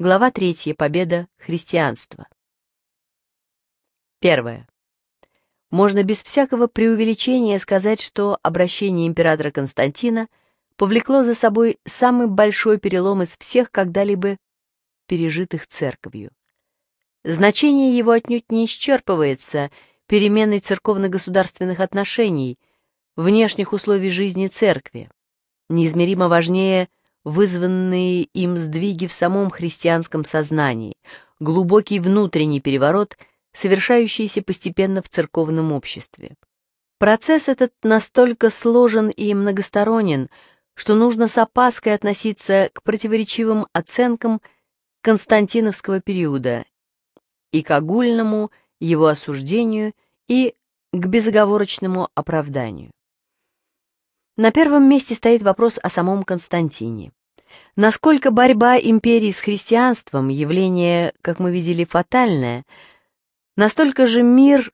Глава 3. Победа христианства. Первое. Можно без всякого преувеличения сказать, что обращение императора Константина повлекло за собой самый большой перелом из всех когда-либо пережитых церковью. Значение его отнюдь не исчерпывается переменой церковно-государственных отношений, внешних условий жизни церкви. Неизмеримо важнее – вызванные им сдвиги в самом христианском сознании, глубокий внутренний переворот, совершающийся постепенно в церковном обществе. Процесс этот настолько сложен и многосторонен, что нужно с опаской относиться к противоречивым оценкам Константиновского периода и к огульному его осуждению и к безоговорочному оправданию. На первом месте стоит вопрос о самом Константине. Насколько борьба империи с христианством – явление, как мы видели, фатальное, настолько же мир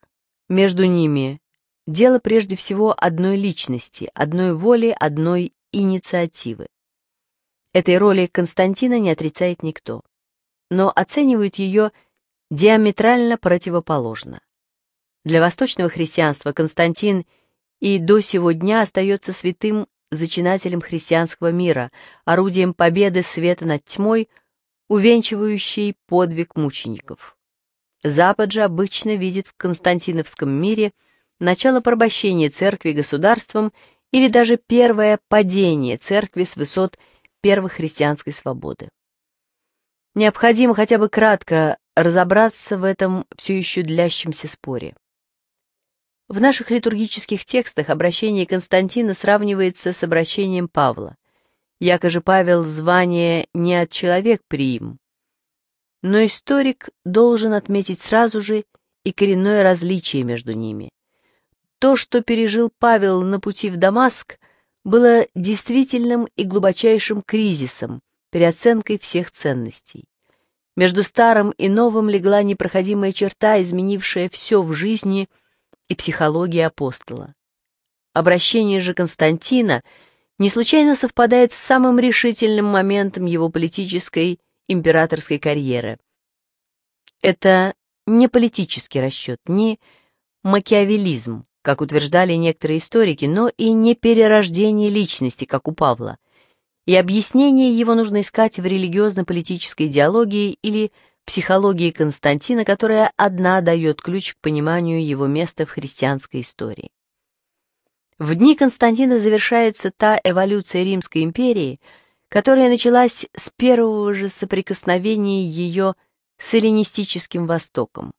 между ними – дело прежде всего одной личности, одной воли, одной инициативы. Этой роли Константина не отрицает никто, но оценивают ее диаметрально противоположно. Для восточного христианства Константин – и до сего дня остается святым зачинателем христианского мира, орудием победы света над тьмой, увенчивающей подвиг мучеников. Запад же обычно видит в Константиновском мире начало порабощения церкви государством или даже первое падение церкви с высот первой христианской свободы. Необходимо хотя бы кратко разобраться в этом все еще длящемся споре. В наших литургических текстах обращение Константина сравнивается с обращением Павла. Якоже Павел звание не от человек приим. Но историк должен отметить сразу же и коренное различие между ними. То, что пережил Павел на пути в Дамаск, было действительным и глубочайшим кризисом, переоценкой всех ценностей. Между старым и новым легла непроходимая черта, изменившая все в жизни – и психологии апостола. Обращение же Константина не случайно совпадает с самым решительным моментом его политической императорской карьеры. Это не политический расчет, не макиавелизм, как утверждали некоторые историки, но и не перерождение личности, как у Павла. И объяснение его нужно искать в религиозно-политической идеологии или психологии Константина, которая одна дает ключ к пониманию его места в христианской истории. В дни Константина завершается та эволюция Римской империи, которая началась с первого же соприкосновения ее с эллинистическим Востоком.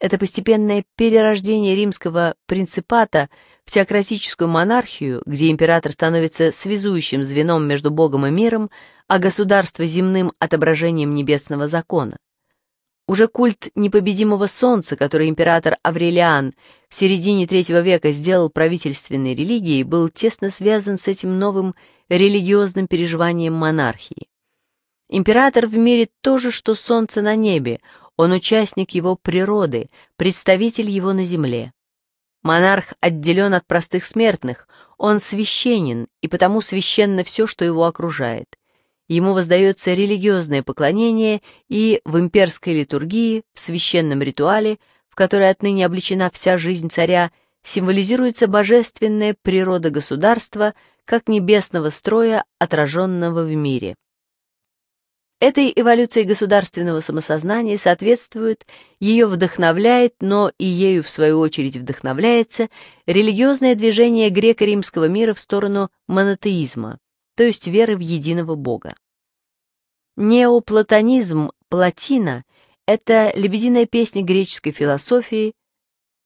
Это постепенное перерождение римского принципата в теократическую монархию, где император становится связующим звеном между Богом и миром, а государство земным отображением небесного закона. Уже культ непобедимого солнца, который император Аврелиан в середине III века сделал правительственной религией, был тесно связан с этим новым религиозным переживанием монархии. Император в мире то же, что солнце на небе, он участник его природы, представитель его на земле. Монарх отделен от простых смертных, он священен, и потому священно все, что его окружает ему воздается религиозное поклонение и в имперской литургии, в священном ритуале, в который отныне обличена вся жизнь царя, символизируется божественная природа государства как небесного строя, отраженного в мире. Этой эволюции государственного самосознания соответствует, ее вдохновляет, но и ею, в свою очередь, вдохновляется религиозное движение греко-римского мира в сторону монотеизма то есть веры в единого Бога. Неоплатонизм Платина, — это лебединая песня греческой философии,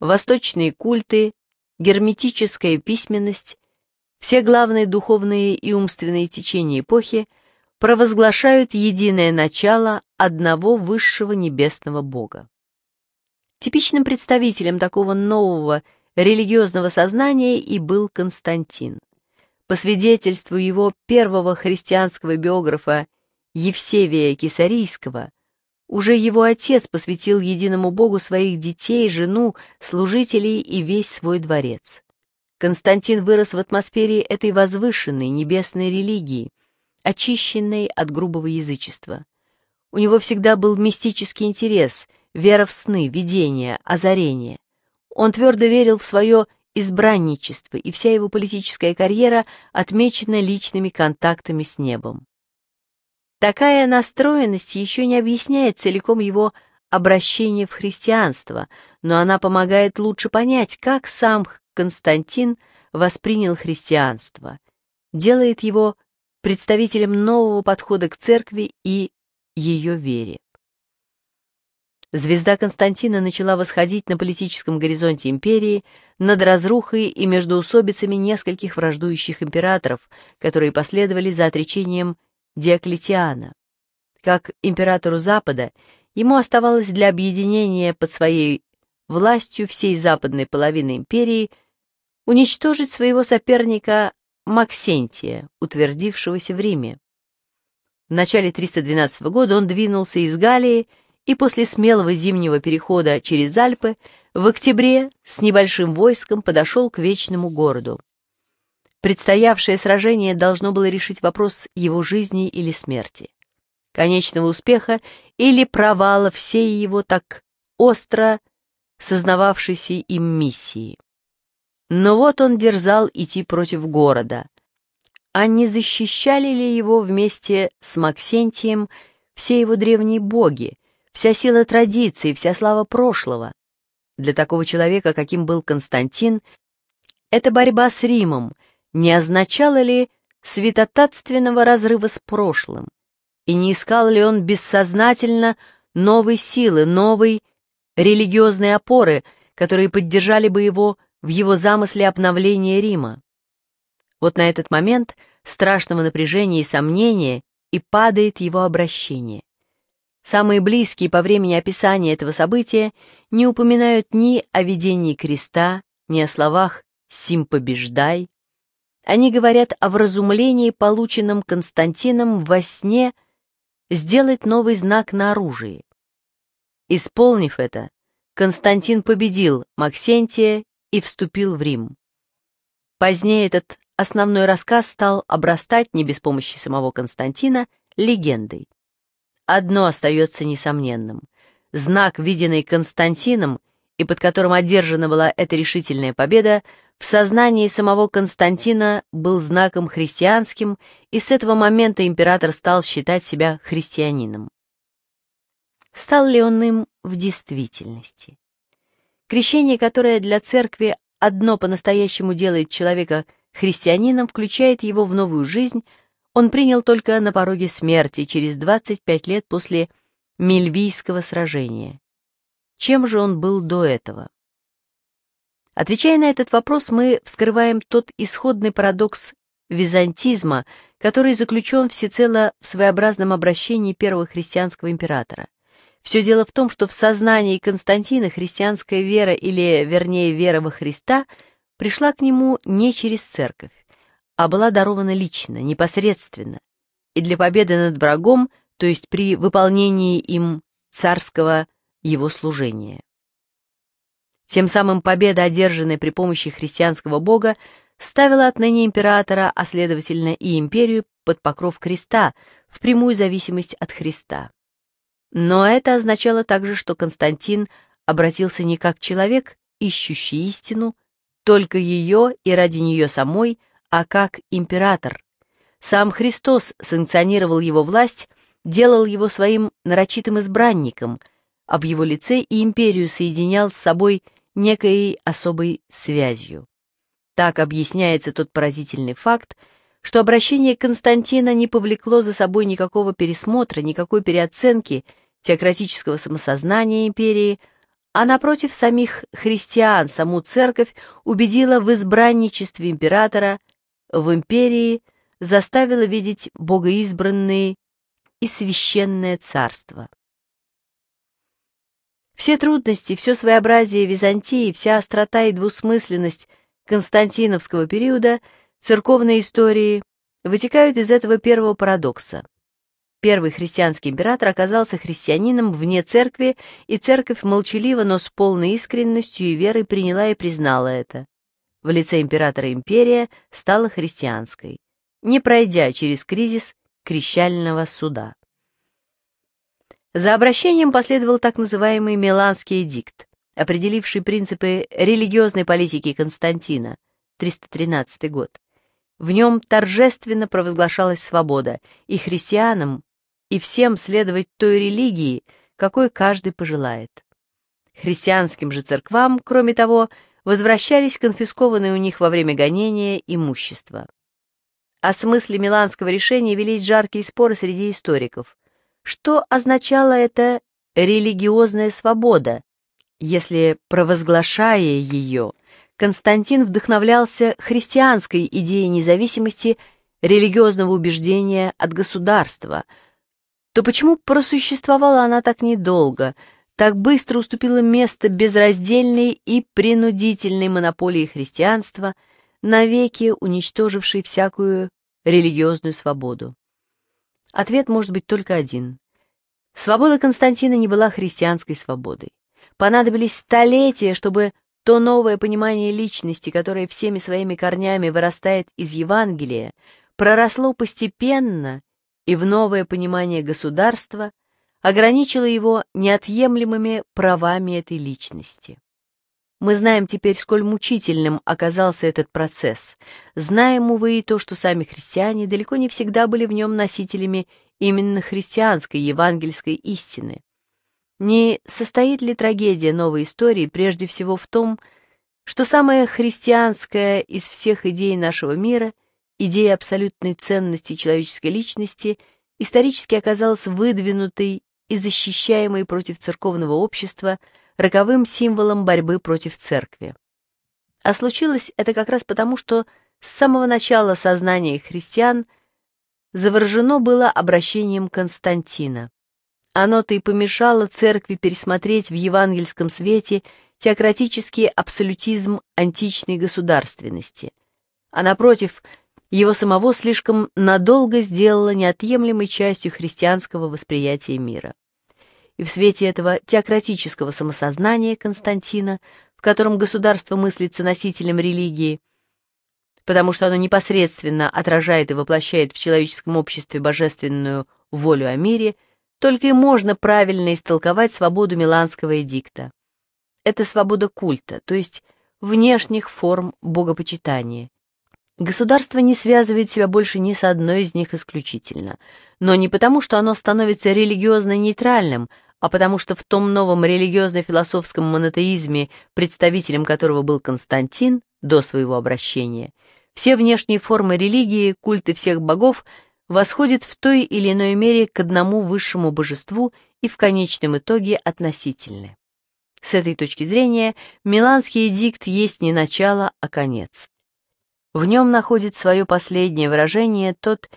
восточные культы, герметическая письменность, все главные духовные и умственные течения эпохи провозглашают единое начало одного высшего небесного Бога. Типичным представителем такого нового религиозного сознания и был Константин. По свидетельству его первого христианского биографа Евсевия Кисарийского, уже его отец посвятил единому Богу своих детей, жену, служителей и весь свой дворец. Константин вырос в атмосфере этой возвышенной небесной религии, очищенной от грубого язычества. У него всегда был мистический интерес, вера в сны, видения, озарение. Он твердо верил в свое избранничество, и вся его политическая карьера отмечена личными контактами с небом. Такая настроенность еще не объясняет целиком его обращение в христианство, но она помогает лучше понять, как сам Константин воспринял христианство, делает его представителем нового подхода к церкви и ее вере. Звезда Константина начала восходить на политическом горизонте империи над разрухой и междоусобицами нескольких враждующих императоров, которые последовали за отречением Диоклетиана. Как императору Запада, ему оставалось для объединения под своей властью всей западной половины империи уничтожить своего соперника Максентия, утвердившегося в Риме. В начале 312 года он двинулся из Галлии и после смелого зимнего перехода через Альпы в октябре с небольшим войском подошел к Вечному городу. Предстоявшее сражение должно было решить вопрос его жизни или смерти, конечного успеха или провала всей его так остро сознававшейся им миссии. Но вот он дерзал идти против города. А не защищали ли его вместе с Максентием все его древние боги, вся сила традиции, вся слава прошлого. Для такого человека, каким был Константин, эта борьба с Римом не означала ли святотатственного разрыва с прошлым, и не искал ли он бессознательно новой силы, новой религиозной опоры, которые поддержали бы его в его замысле обновления Рима. Вот на этот момент страшного напряжения и сомнения и падает его обращение. Самые близкие по времени описания этого события не упоминают ни о видении креста, ни о словах «сим побеждай». Они говорят о вразумлении, полученном Константином во сне, сделать новый знак на оружии. Исполнив это, Константин победил Максентия и вступил в Рим. Позднее этот основной рассказ стал обрастать, не без помощи самого Константина, легендой. Одно остается несомненным. Знак, виденный Константином, и под которым одержана была эта решительная победа, в сознании самого Константина был знаком христианским, и с этого момента император стал считать себя христианином. Стал ли он им в действительности? Крещение, которое для церкви одно по-настоящему делает человека христианином, включает его в новую жизнь – он принял только на пороге смерти через 25 лет после Мельбийского сражения. Чем же он был до этого? Отвечая на этот вопрос, мы вскрываем тот исходный парадокс византизма, который заключен всецело в своеобразном обращении первого христианского императора. Все дело в том, что в сознании Константина христианская вера, или, вернее, вера во Христа, пришла к нему не через церковь а была дарована лично, непосредственно, и для победы над врагом, то есть при выполнении им царского его служения. Тем самым победа, одержанная при помощи христианского бога, ставила отныне императора, а следовательно и империю, под покров креста, в прямую зависимость от Христа. Но это означало также, что Константин обратился не как человек, ищущий истину, только ее и ради нее самой – а как император. Сам Христос санкционировал его власть, делал его своим нарочитым избранником, а в его лице и империю соединял с собой некой особой связью. Так объясняется тот поразительный факт, что обращение Константина не повлекло за собой никакого пересмотра, никакой переоценки теократического самосознания империи, а напротив самих христиан саму церковь убедила в избранничестве императора – в империи заставила видеть богоизбранные и священное царство. Все трудности, все своеобразие Византии, вся острота и двусмысленность константиновского периода церковной истории вытекают из этого первого парадокса. Первый христианский император оказался христианином вне церкви, и церковь молчаливо, но с полной искренностью и верой приняла и признала это в лице императора империя стала христианской, не пройдя через кризис крещального суда. За обращением последовал так называемый Миланский эдикт, определивший принципы религиозной политики Константина, 313 год. В нем торжественно провозглашалась свобода и христианам, и всем следовать той религии, какой каждый пожелает. Христианским же церквам, кроме того, возвращались конфискованные у них во время гонения имущества. О смысле миланского решения велись жаркие споры среди историков. Что означала эта религиозная свобода, если, провозглашая ее, Константин вдохновлялся христианской идеей независимости религиозного убеждения от государства, то почему просуществовала она так недолго – так быстро уступило место безраздельной и принудительной монополии христианства, навеки уничтожившей всякую религиозную свободу? Ответ может быть только один. Свобода Константина не была христианской свободой. Понадобились столетия, чтобы то новое понимание личности, которое всеми своими корнями вырастает из Евангелия, проросло постепенно и в новое понимание государства, ограничила его неотъемлемыми правами этой личности. Мы знаем теперь, сколь мучительным оказался этот процесс. Знаем, увы, и то, что сами христиане далеко не всегда были в нем носителями именно христианской евангельской истины. Не состоит ли трагедия новой истории прежде всего в том, что самая христианская из всех идей нашего мира, идея абсолютной ценности человеческой личности, исторически оказалась выдвинутой и защищаемый против церковного общества роковым символом борьбы против церкви. А случилось это как раз потому, что с самого начала сознание христиан заворожено было обращением Константина. Оно-то и помешало церкви пересмотреть в евангельском свете теократический абсолютизм античной государственности, а напротив, его самого слишком надолго сделало неотъемлемой частью христианского восприятия мира и в свете этого теократического самосознания Константина, в котором государство мыслится носителем религии, потому что оно непосредственно отражает и воплощает в человеческом обществе божественную волю о мире, только и можно правильно истолковать свободу Миланского эдикта. Это свобода культа, то есть внешних форм богопочитания, Государство не связывает себя больше ни с одной из них исключительно, но не потому, что оно становится религиозно нейтральным, а потому что в том новом религиозно-философском монотеизме, представителем которого был Константин до своего обращения, все внешние формы религии, культы всех богов восходят в той или иной мере к одному высшему божеству и в конечном итоге относительны. С этой точки зрения Миланский эдикт есть не начало, а конец. В нем находит свое последнее выражение тот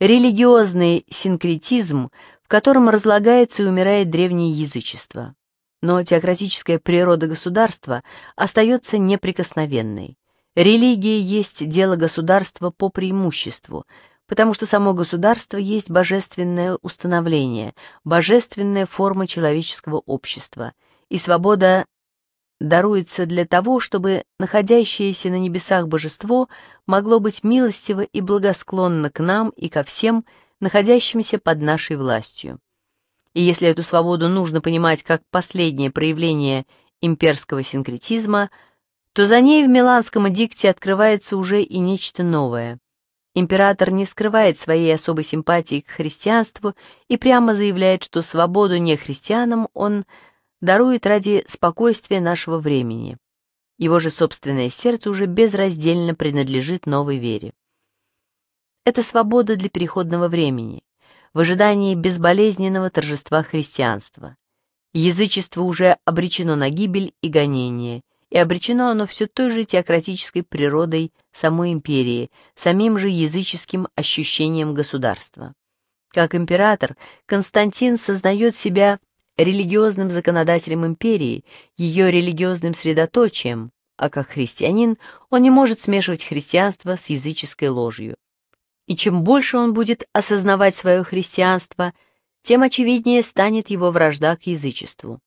религиозный синкретизм, в котором разлагается и умирает древнее язычество. Но теократическая природа государства остается неприкосновенной. Религия есть дело государства по преимуществу, потому что само государство есть божественное установление, божественная форма человеческого общества, и свобода даруется для того, чтобы находящееся на небесах божество могло быть милостиво и благосклонно к нам и ко всем, находящимся под нашей властью. И если эту свободу нужно понимать как последнее проявление имперского синкретизма, то за ней в Миланском эдикте открывается уже и нечто новое. Император не скрывает своей особой симпатии к христианству и прямо заявляет, что свободу нехристианам он – дарует ради спокойствия нашего времени. Его же собственное сердце уже безраздельно принадлежит новой вере. Это свобода для переходного времени, в ожидании безболезненного торжества христианства. Язычество уже обречено на гибель и гонение, и обречено оно все той же теократической природой самой империи, самим же языческим ощущением государства. Как император, Константин сознает себя религиозным законодателем империи, ее религиозным средоточием, а как христианин он не может смешивать христианство с языческой ложью. И чем больше он будет осознавать свое христианство, тем очевиднее станет его вражда к язычеству.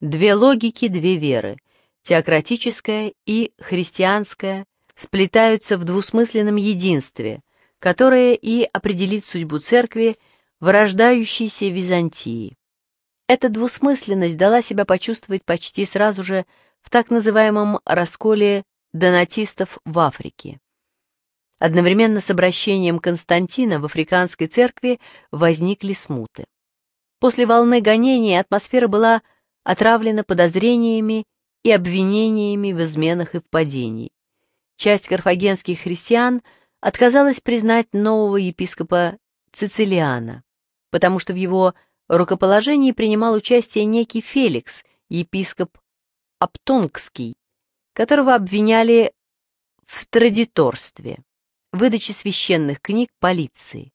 Две логики, две веры, теократическая и христианская, сплетаются в двусмысленном единстве, которое и определит судьбу церкви, вырождающейся Византии. Эта двусмысленность дала себя почувствовать почти сразу же в так называемом расколе донатистов в Африке. Одновременно с обращением Константина в африканской церкви возникли смуты. После волны гонений атмосфера была отравлена подозрениями и обвинениями в изменах и впадении. Часть карфагенских христиан отказалась признать нового епископа Цицилиана, потому что в его рукоположении принимал участие некий Феликс, епископ Аптонгский, которого обвиняли в традиторстве, выдаче священных книг полиции.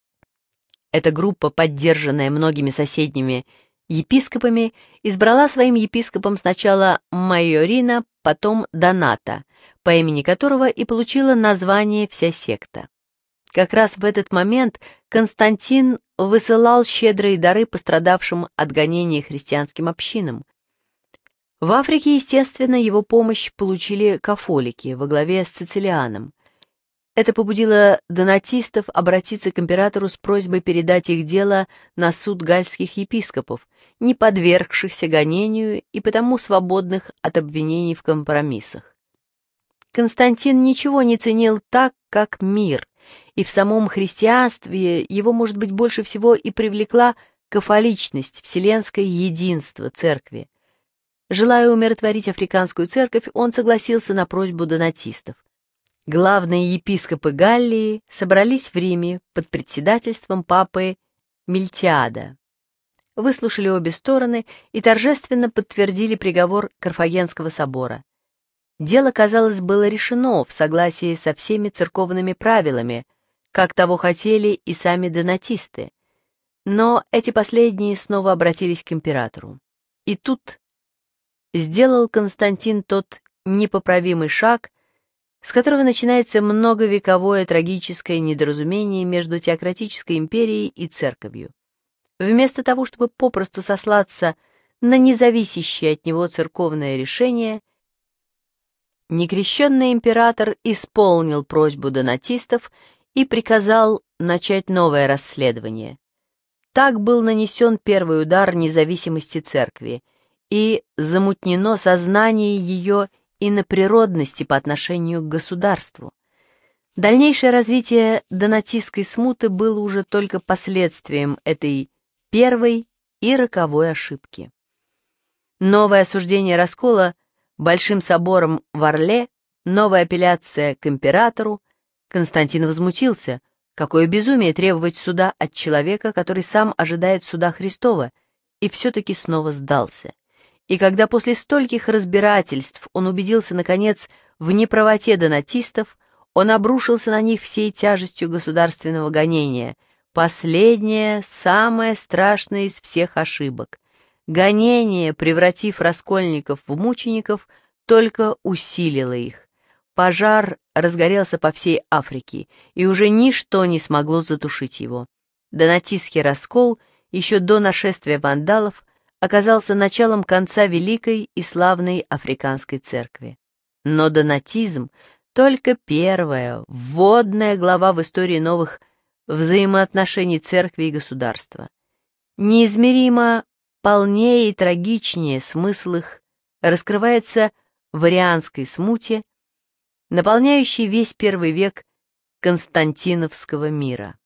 Эта группа, поддержанная многими соседними епископами, избрала своим епископом сначала Майорина, потом Доната, по имени которого и получила название вся секта. Как раз в этот момент Константин высылал щедрые дары пострадавшим от гонений христианским общинам. В Африке, естественно, его помощь получили кафолики во главе с Цицилианом. Это побудило донатистов обратиться к императору с просьбой передать их дело на суд гальских епископов, не подвергшихся гонению и потому свободных от обвинений в компромиссах. Константин ничего не ценил так, как мир, и в самом христианстве его, может быть, больше всего и привлекла кафоличность, вселенское единство церкви. Желая умиротворить африканскую церковь, он согласился на просьбу донатистов. Главные епископы Галлии собрались в Риме под председательством папы Мильтиада. Выслушали обе стороны и торжественно подтвердили приговор Карфагенского собора. Дело, казалось, было решено в согласии со всеми церковными правилами, как того хотели и сами донатисты. Но эти последние снова обратились к императору. И тут сделал Константин тот непоправимый шаг, с которого начинается многовековое трагическое недоразумение между теократической империей и церковью. Вместо того, чтобы попросту сослаться на независящее от него церковное решение, некрещенный император исполнил просьбу донатистов и приказал начать новое расследование. Так был нанесен первый удар независимости церкви и замутнено сознание ее иноприродности по отношению к государству. Дальнейшее развитие донатистской смуты было уже только последствием этой первой и роковой ошибки. Новое осуждение раскола Большим собором в Орле, новая апелляция к императору, Константин возмутился. Какое безумие требовать суда от человека, который сам ожидает суда Христова, и все-таки снова сдался. И когда после стольких разбирательств он убедился, наконец, в неправоте донатистов, он обрушился на них всей тяжестью государственного гонения. Последняя, самая страшная из всех ошибок. Гонение, превратив раскольников в мучеников, только усилило их. Пожар разгорелся по всей Африке, и уже ничто не смогло затушить его. Донатистский раскол еще до нашествия вандалов оказался началом конца великой и славной африканской церкви. Но донатизм — только первая, вводная глава в истории новых взаимоотношений церкви и государства. Неизмеримо полнее и трагичнее смысл их раскрывается в арианской смуте, наполняющий весь первый век Константиновского мира.